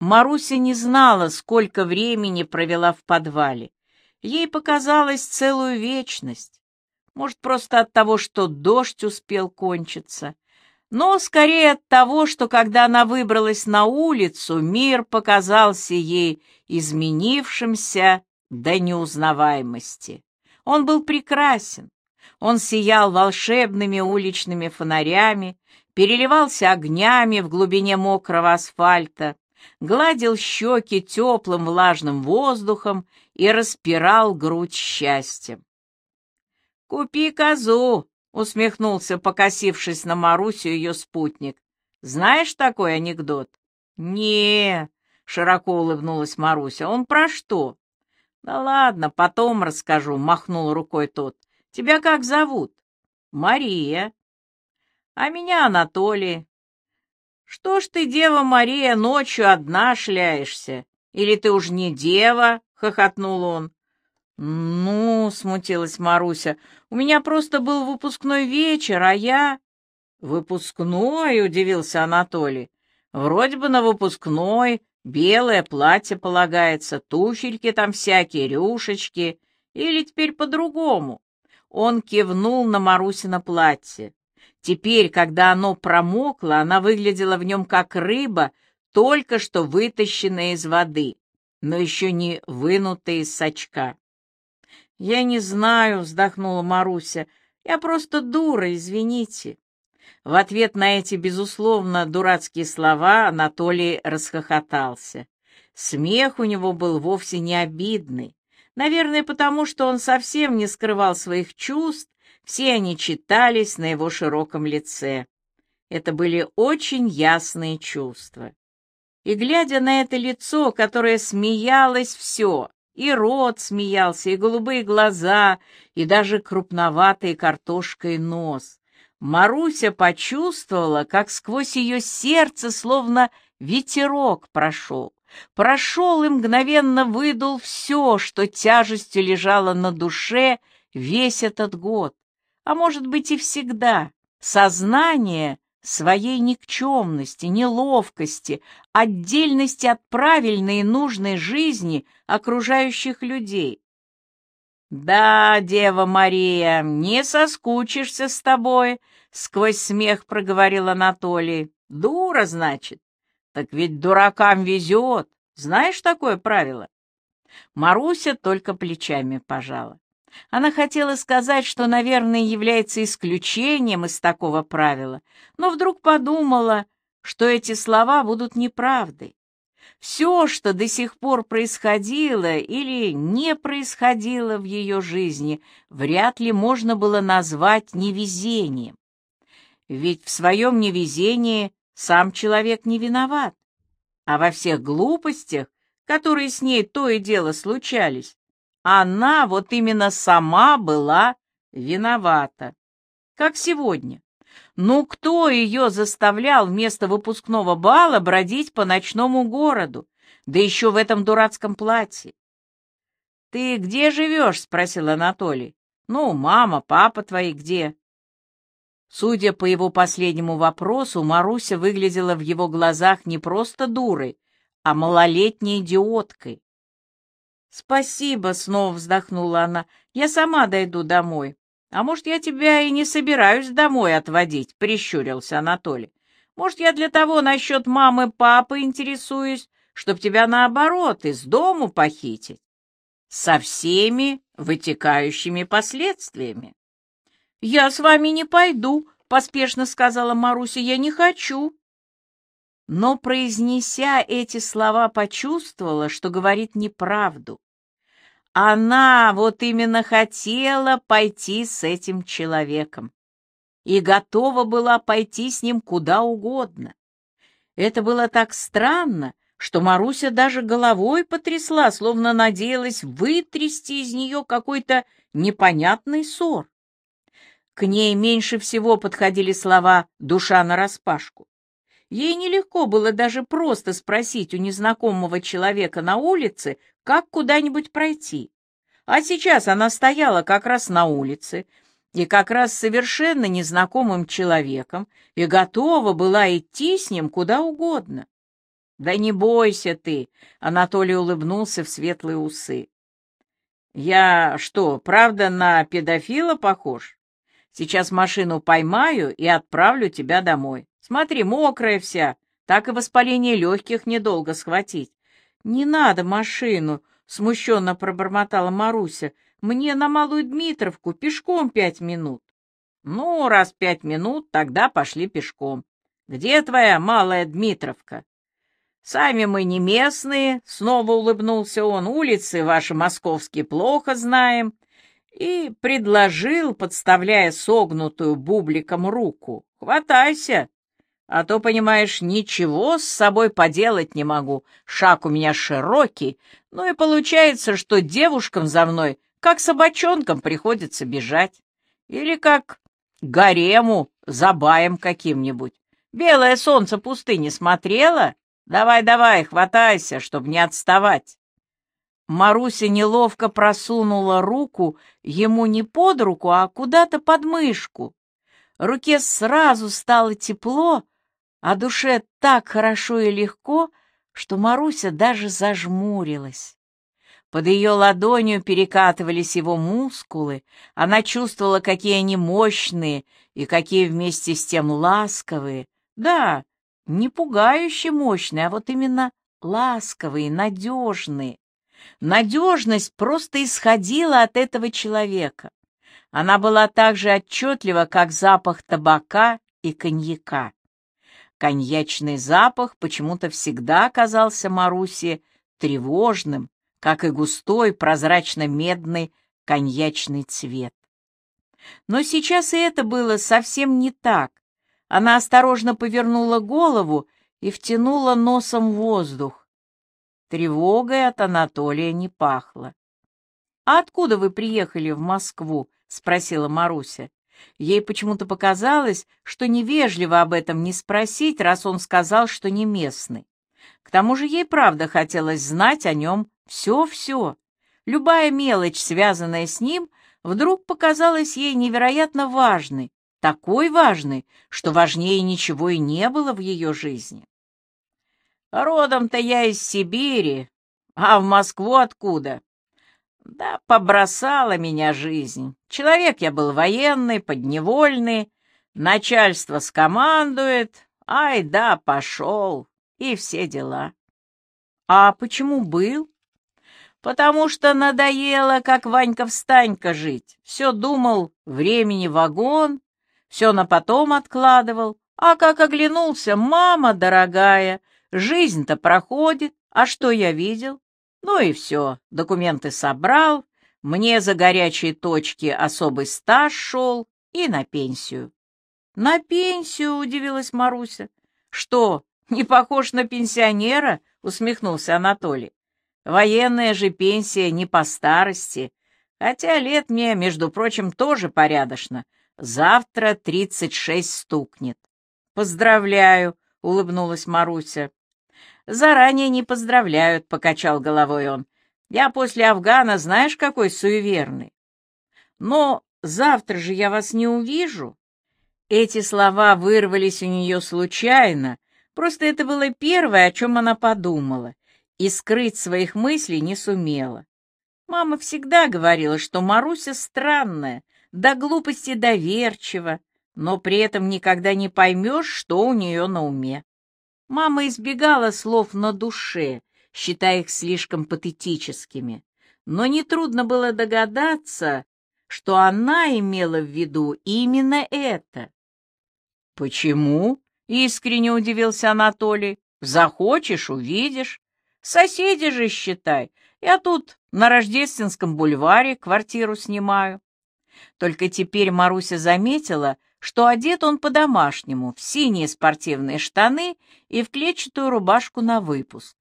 Маруся не знала, сколько времени провела в подвале. Ей показалось целую вечность. Может, просто от того, что дождь успел кончиться. Но скорее от того, что когда она выбралась на улицу, мир показался ей изменившимся до неузнаваемости. Он был прекрасен. Он сиял волшебными уличными фонарями, переливался огнями в глубине мокрого асфальта, гладил щеки теплым влажным воздухом и распирал грудь счастьем. «Купи козу!» — усмехнулся, покосившись на Марусю ее спутник. «Знаешь такой анекдот?» не широко улыбнулась Маруся. «Он про что?» «Да ладно, потом расскажу», — махнул рукой тот. «Тебя как зовут?» «Мария». «А меня Анатолий. «Что ж ты, Дева Мария, ночью одна шляешься? Или ты уж не дева?» — хохотнул он. «Ну, — смутилась Маруся, — у меня просто был выпускной вечер, а я...» «Выпускной?» — удивился Анатолий. «Вроде бы на выпускной белое платье полагается, туфельки там всякие, рюшечки. Или теперь по-другому?» Он кивнул на Марусина платье. Теперь, когда оно промокло, она выглядела в нем как рыба, только что вытащенная из воды, но еще не вынутая из сачка. «Я не знаю», — вздохнула Маруся, — «я просто дура, извините». В ответ на эти, безусловно, дурацкие слова Анатолий расхохотался. Смех у него был вовсе не обидный. Наверное, потому что он совсем не скрывал своих чувств все они читались на его широком лице. Это были очень ясные чувства. И, глядя на это лицо, которое смеялось все, и рот смеялся, и голубые глаза, и даже крупноватый картошкой нос, Маруся почувствовала, как сквозь ее сердце словно ветерок прошел. Прошел и мгновенно выдул все, что тяжестью лежало на душе весь этот год а может быть и всегда, сознание своей никчемности, неловкости, отдельности от правильной и нужной жизни окружающих людей. «Да, Дева Мария, не соскучишься с тобой», — сквозь смех проговорил Анатолий. «Дура, значит? Так ведь дуракам везет. Знаешь такое правило?» Маруся только плечами пожала. Она хотела сказать, что, наверное, является исключением из такого правила, но вдруг подумала, что эти слова будут неправдой. Все, что до сих пор происходило или не происходило в ее жизни, вряд ли можно было назвать невезением. Ведь в своем невезении сам человек не виноват, а во всех глупостях, которые с ней то и дело случались, она вот именно сама была виновата. Как сегодня. Ну, кто ее заставлял вместо выпускного бала бродить по ночному городу, да еще в этом дурацком платье? «Ты где живешь?» — спросил Анатолий. «Ну, мама, папа твои где?» Судя по его последнему вопросу, Маруся выглядела в его глазах не просто дурой, а малолетней идиоткой. «Спасибо», — снова вздохнула она. «Я сама дойду домой». «А может, я тебя и не собираюсь домой отводить», — прищурился Анатолий. «Может, я для того насчет мамы-папы интересуюсь, чтоб тебя, наоборот, из дому похитить. Со всеми вытекающими последствиями». «Я с вами не пойду», — поспешно сказала Маруся. «Я не хочу». Но, произнеся эти слова, почувствовала, что говорит неправду. Она вот именно хотела пойти с этим человеком и готова была пойти с ним куда угодно. Это было так странно, что Маруся даже головой потрясла, словно надеялась вытрясти из нее какой-то непонятный ссор. К ней меньше всего подходили слова «душа нараспашку». Ей нелегко было даже просто спросить у незнакомого человека на улице, как куда-нибудь пройти. А сейчас она стояла как раз на улице, и как раз совершенно незнакомым человеком, и готова была идти с ним куда угодно. Да не бойся ты, Анатолий улыбнулся в светлые усы. Я что, правда на педофила похож? Сейчас машину поймаю и отправлю тебя домой. Смотри, мокрая вся, так и воспаление легких недолго схватить. Не надо машину, смущенно пробормотала Маруся. Мне на Малую Дмитровку пешком пять минут. Ну, раз пять минут, тогда пошли пешком. Где твоя Малая Дмитровка? Сами мы не местные, снова улыбнулся он, улицы ваши московские плохо знаем, и предложил, подставляя согнутую бубликом руку, хватайся, а то, понимаешь, ничего с собой поделать не могу, шаг у меня широкий, ну и получается, что девушкам за мной, как собачонкам, приходится бежать, или как гарему за баем каким-нибудь. Белое солнце пустыни смотрела? Давай-давай, хватайся, чтобы не отставать. Маруся неловко просунула руку ему не под руку, а куда-то под мышку. Руке сразу стало тепло, а душе так хорошо и легко, что Маруся даже зажмурилась. Под ее ладонью перекатывались его мускулы, она чувствовала, какие они мощные и какие вместе с тем ласковые. Да, не пугающе мощные, а вот именно ласковые, надежные. Надежность просто исходила от этого человека. Она была так же отчетлива, как запах табака и коньяка. Коньячный запах почему-то всегда казался Марусе тревожным, как и густой прозрачно-медный коньячный цвет. Но сейчас и это было совсем не так. Она осторожно повернула голову и втянула носом воздух. Тревогой от Анатолия не пахло. «А откуда вы приехали в Москву?» — спросила Маруся. Ей почему-то показалось, что невежливо об этом не спросить, раз он сказал, что не местный. К тому же ей правда хотелось знать о нем все-все. Любая мелочь, связанная с ним, вдруг показалась ей невероятно важной, такой важной, что важнее ничего и не было в ее жизни. Родом-то я из Сибири, а в Москву откуда? Да побросала меня жизнь. Человек я был военный, подневольный, начальство скомандует, ай да, пошел, и все дела. А почему был? Потому что надоело, как Ванька-встанька жить. Все думал, времени вагон, все на потом откладывал, а как оглянулся, мама дорогая, жизнь-то проходит, а что я видел? Ну и все, документы собрал, мне за горячие точки особый стаж шел и на пенсию. На пенсию, удивилась Маруся. Что, не похож на пенсионера? Усмехнулся Анатолий. Военная же пенсия не по старости, хотя лет мне, между прочим, тоже порядочно. Завтра тридцать шесть стукнет. Поздравляю, улыбнулась Маруся. Заранее не поздравляют, покачал головой он. Я после Афгана, знаешь, какой суеверный. Но завтра же я вас не увижу. Эти слова вырвались у нее случайно, просто это было первое, о чем она подумала, и скрыть своих мыслей не сумела. Мама всегда говорила, что Маруся странная, до глупости доверчива, но при этом никогда не поймешь, что у нее на уме. Мама избегала слов «на душе», считая их слишком патетическими, но нетрудно было догадаться, что она имела в виду именно это. «Почему?» — искренне удивился Анатолий. «Захочешь — увидишь. Соседи же, считай. Я тут на Рождественском бульваре квартиру снимаю». Только теперь Маруся заметила, что одет он по-домашнему, в синие спортивные штаны и в клетчатую рубашку на выпуск.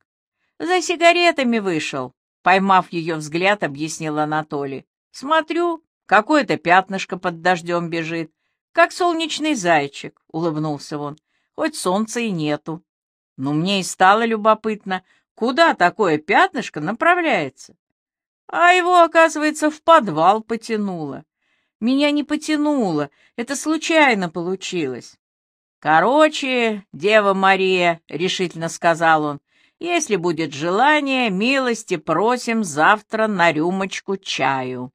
«За сигаретами вышел», — поймав ее взгляд, объяснил Анатолий. «Смотрю, какое-то пятнышко под дождем бежит, как солнечный зайчик», — улыбнулся он. «Хоть солнца и нету». Но мне и стало любопытно, куда такое пятнышко направляется. А его, оказывается, в подвал потянуло. Меня не потянуло, это случайно получилось. «Короче, Дева Мария», — решительно сказал он, Если будет желание, милости просим завтра на рюмочку чаю.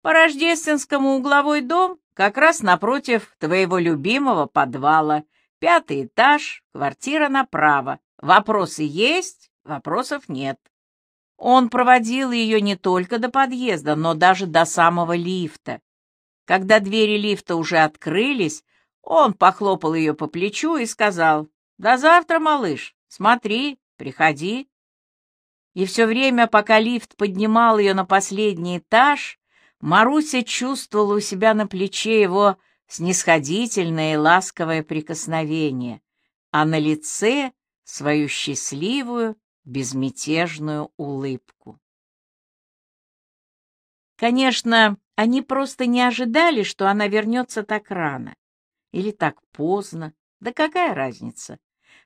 По рождественскому угловой дом как раз напротив твоего любимого подвала. Пятый этаж, квартира направо. Вопросы есть, вопросов нет. Он проводил ее не только до подъезда, но даже до самого лифта. Когда двери лифта уже открылись, он похлопал ее по плечу и сказал, «До завтра, малыш, смотри, приходи». И все время, пока лифт поднимал ее на последний этаж, Маруся чувствовала у себя на плече его снисходительное и ласковое прикосновение, а на лице свою счастливую, безмятежную улыбку. Конечно, они просто не ожидали, что она вернется так рано. Или так поздно. Да какая разница?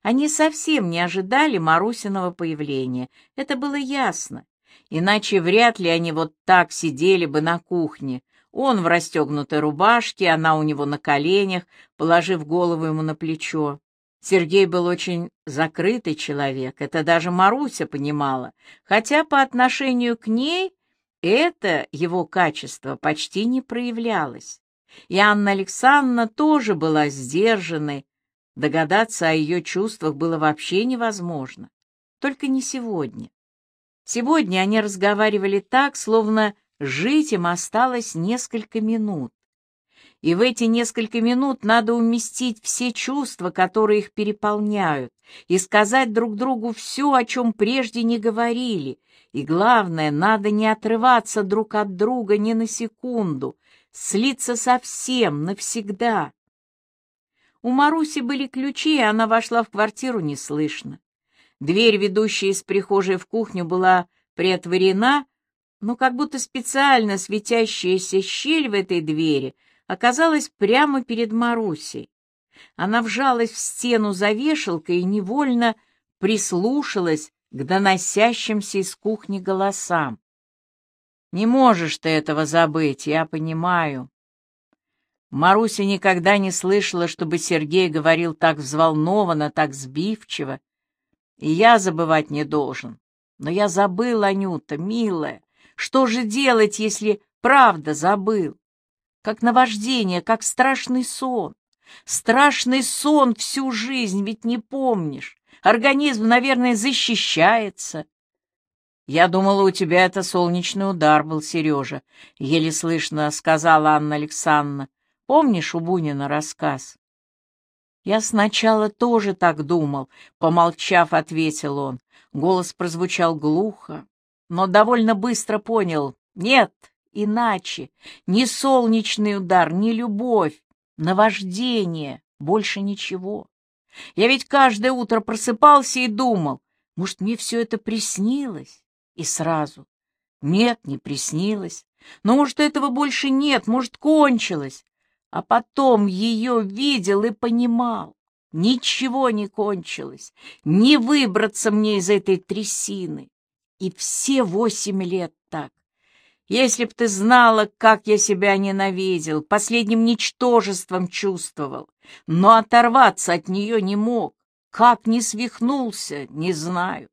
Они совсем не ожидали Марусиного появления. Это было ясно. Иначе вряд ли они вот так сидели бы на кухне. Он в расстегнутой рубашке, она у него на коленях, положив голову ему на плечо. Сергей был очень закрытый человек, это даже Маруся понимала, хотя по отношению к ней это его качество почти не проявлялось. И Анна Александровна тоже была сдержанной, догадаться о ее чувствах было вообще невозможно. Только не сегодня. Сегодня они разговаривали так, словно жить им осталось несколько минут. И в эти несколько минут надо уместить все чувства, которые их переполняют, и сказать друг другу все, о чем прежде не говорили. И главное, надо не отрываться друг от друга ни на секунду, слиться совсем, навсегда. У Маруси были ключи, и она вошла в квартиру неслышно. Дверь, ведущая из прихожей в кухню, была приотворена, но как будто специально светящаяся щель в этой двери оказалась прямо перед Марусей. Она вжалась в стену за вешалкой и невольно прислушалась к доносящимся из кухни голосам. «Не можешь ты этого забыть, я понимаю». Маруся никогда не слышала, чтобы Сергей говорил так взволнованно, так сбивчиво, и я забывать не должен. Но я забыл, Анюта, милая. Что же делать, если правда забыл? Как наваждение, как страшный сон. Страшный сон всю жизнь, ведь не помнишь. Организм, наверное, защищается. Я думала, у тебя это солнечный удар был, Сережа, — еле слышно сказала Анна Александровна. Помнишь у Бунина рассказ? «Я сначала тоже так думал», — помолчав, ответил он. Голос прозвучал глухо, но довольно быстро понял. «Нет, иначе. Ни солнечный удар, ни любовь, наваждение, больше ничего. Я ведь каждое утро просыпался и думал, может, мне все это приснилось? И сразу. Нет, не приснилось. Но, может, этого больше нет, может, кончилось а потом ее видел и понимал. Ничего не кончилось, не выбраться мне из этой трясины. И все восемь лет так. Если б ты знала, как я себя ненавидел, последним ничтожеством чувствовал, но оторваться от нее не мог. Как не свихнулся, не знаю.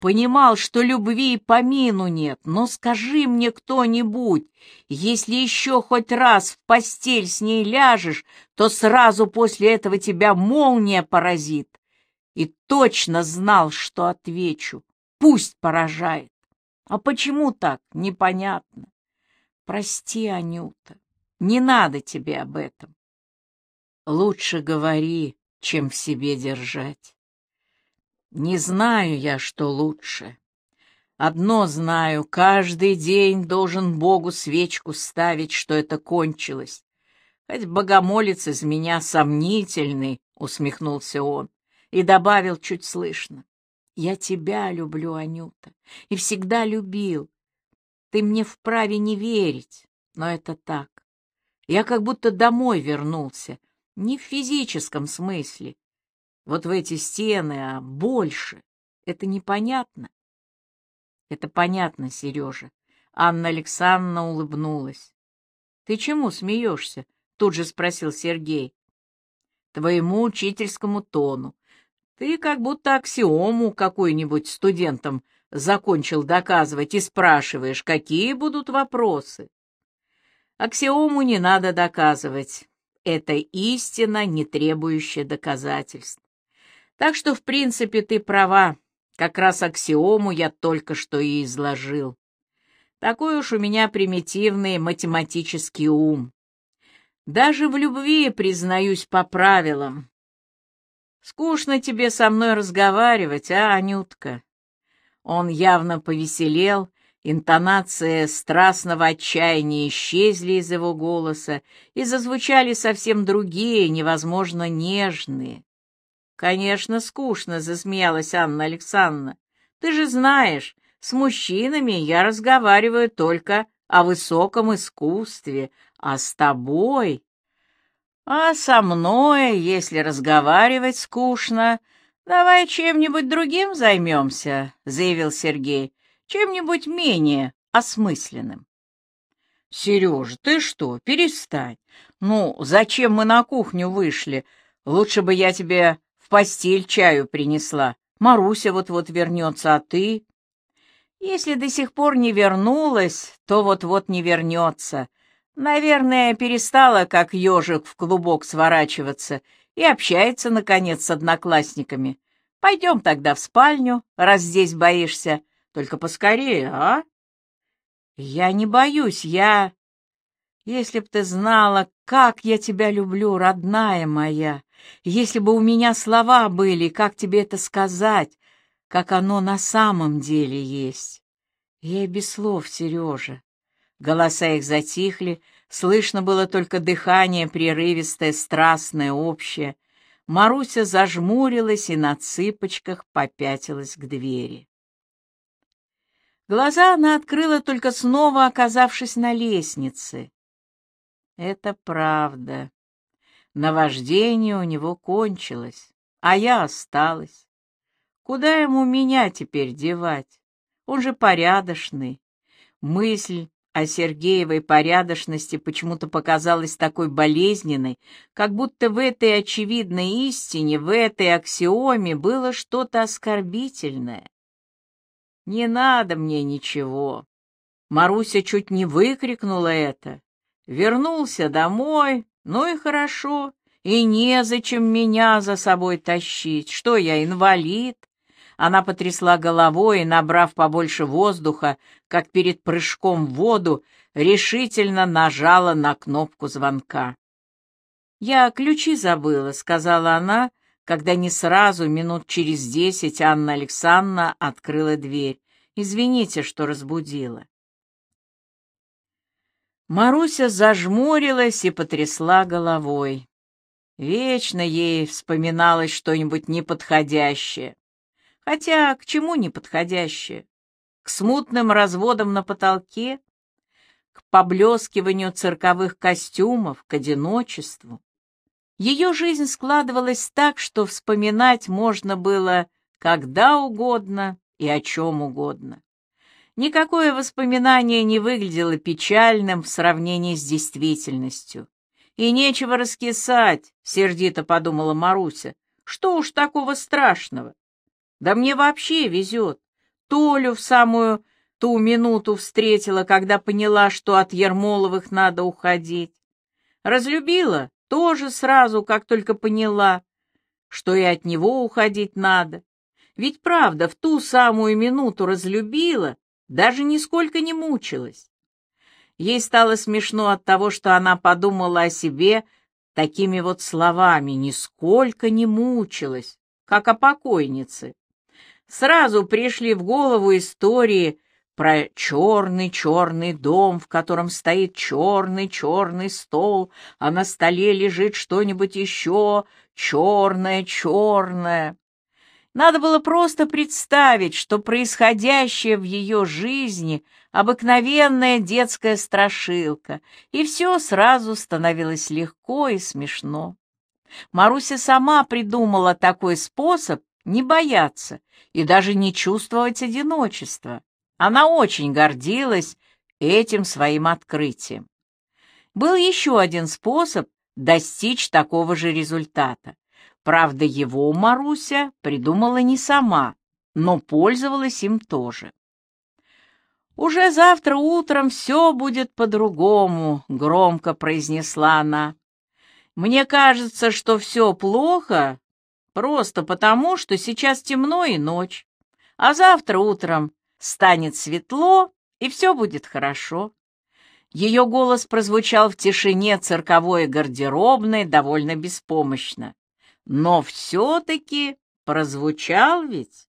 Понимал, что любви помину нет, но скажи мне кто-нибудь, если еще хоть раз в постель с ней ляжешь, то сразу после этого тебя молния поразит. И точно знал, что отвечу. Пусть поражает. А почему так, непонятно. Прости, Анюта, не надо тебе об этом. Лучше говори, чем в себе держать. Не знаю я, что лучше. Одно знаю, каждый день должен Богу свечку ставить, что это кончилось. Хоть богомолец из меня сомнительный, — усмехнулся он и добавил чуть слышно. Я тебя люблю, Анюта, и всегда любил. Ты мне вправе не верить, но это так. Я как будто домой вернулся, не в физическом смысле, вот в эти стены, а больше. Это непонятно. Это понятно, Сережа. Анна Александровна улыбнулась. Ты чему смеешься? Тут же спросил Сергей. Твоему учительскому тону. Ты как будто аксиому какой-нибудь студентам закончил доказывать и спрашиваешь, какие будут вопросы. Аксиому не надо доказывать. Это истина, не требующая доказательств. Так что, в принципе, ты права. Как раз аксиому я только что и изложил. Такой уж у меня примитивный математический ум. Даже в любви признаюсь по правилам. Скучно тебе со мной разговаривать, а, Анютка? Он явно повеселел, интонации страстного отчаяния исчезли из его голоса и зазвучали совсем другие, невозможно нежные. «Конечно, скучно», — засмеялась Анна Александровна. «Ты же знаешь, с мужчинами я разговариваю только о высоком искусстве, а с тобой...» «А со мной, если разговаривать скучно, давай чем-нибудь другим займемся», — заявил Сергей, «чем-нибудь менее осмысленным». «Сережа, ты что, перестань. Ну, зачем мы на кухню вышли? Лучше бы я тебе постель чаю принесла. Маруся вот-вот вернется, а ты...» «Если до сих пор не вернулась, то вот-вот не вернется. Наверное, перестала, как ежик, в клубок сворачиваться и общается, наконец, с одноклассниками. Пойдем тогда в спальню, раз здесь боишься. Только поскорее, а?» «Я не боюсь, я...» «Если б ты знала, как я тебя люблю, родная моя!» Если бы у меня слова были, как тебе это сказать, как оно на самом деле есть. Я без слов, Сережа. Голоса их затихли, слышно было только дыхание прерывистое, страстное, общее. Маруся зажмурилась и на цыпочках попятилась к двери. Глаза она открыла, только снова оказавшись на лестнице. Это правда. Наваждение у него кончилось, а я осталась. Куда ему меня теперь девать? Он же порядочный. Мысль о Сергеевой порядочности почему-то показалась такой болезненной, как будто в этой очевидной истине, в этой аксиоме было что-то оскорбительное. «Не надо мне ничего!» Маруся чуть не выкрикнула это. Вернулся домой, ну и хорошо, и незачем меня за собой тащить. Что я, инвалид? Она потрясла головой и, набрав побольше воздуха, как перед прыжком в воду, решительно нажала на кнопку звонка. «Я ключи забыла», — сказала она, когда не сразу, минут через десять, Анна Александровна открыла дверь. «Извините, что разбудила». Маруся зажмурилась и потрясла головой. Вечно ей вспоминалось что-нибудь неподходящее. Хотя к чему неподходящее? К смутным разводам на потолке? К поблескиванию цирковых костюмов, к одиночеству? Ее жизнь складывалась так, что вспоминать можно было когда угодно и о чем угодно. Никакое воспоминание не выглядело печальным в сравнении с действительностью. «И нечего раскисать», — сердито подумала Маруся. «Что уж такого страшного? Да мне вообще везет. Толю в самую ту минуту встретила, когда поняла, что от Ермоловых надо уходить. Разлюбила тоже сразу, как только поняла, что и от него уходить надо. Ведь правда, в ту самую минуту разлюбила, даже нисколько не мучилась. Ей стало смешно от того, что она подумала о себе такими вот словами, нисколько не мучилась, как о покойнице. Сразу пришли в голову истории про черный-черный дом, в котором стоит черный-черный стол, а на столе лежит что-нибудь еще черное-черное. Надо было просто представить, что происходящее в ее жизни — обыкновенная детская страшилка, и все сразу становилось легко и смешно. Маруся сама придумала такой способ не бояться и даже не чувствовать одиночества. Она очень гордилась этим своим открытием. Был еще один способ достичь такого же результата Правда, его Маруся придумала не сама, но пользовалась им тоже. «Уже завтра утром все будет по-другому», — громко произнесла она. «Мне кажется, что все плохо просто потому, что сейчас темно и ночь, а завтра утром станет светло, и все будет хорошо». Ее голос прозвучал в тишине цирковой гардеробной довольно беспомощно. Но все-таки прозвучал ведь.